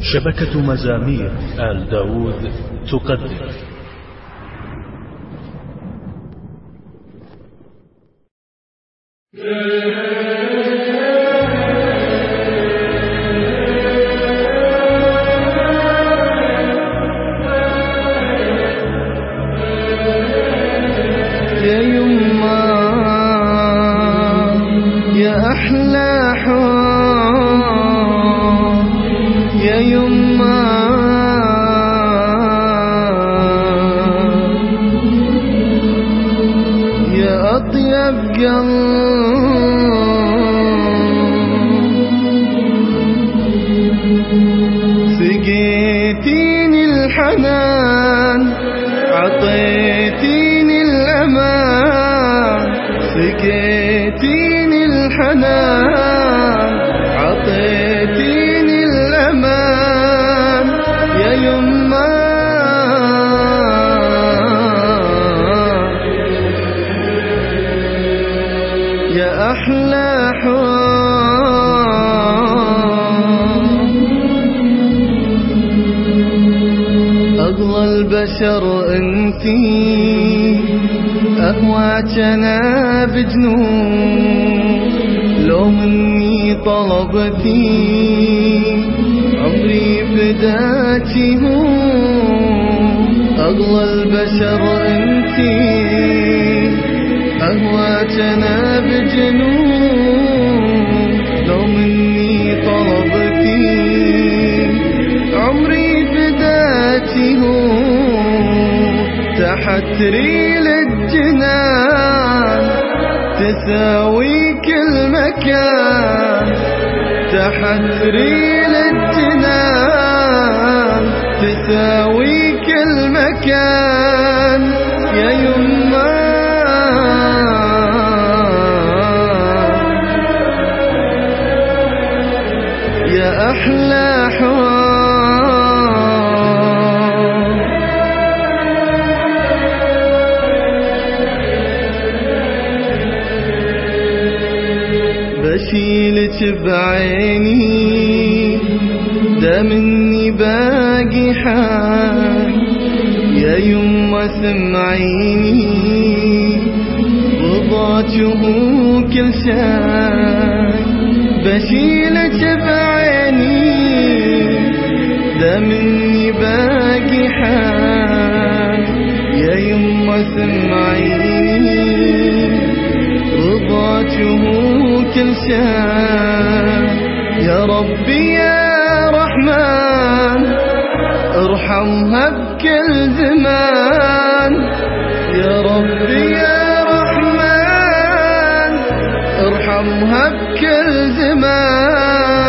شبكة مزامير آل داود تقدم. يا يما يا أحلى سجيتيني الحنان عطيتي أفلاح أغلى البشر أنت أهواتنا بجنون. لو مني طلبتي عمري فداتي أغلى البشر أنت أهواتنا تريل تحت ريل الجنان تساوي كل مكان تحت ريل أحلى أفلحوا بشيلك بعيني ده مني باقي حال يا يما سمعيني رضاك وكل شيء بشيلك بعيني مني باقي حال يا يما سمعين رضاته كل شان يا ربي يا رحمن ارحمها بكل زمان. يا ربي يا رحمن ارحمها بكل زمان.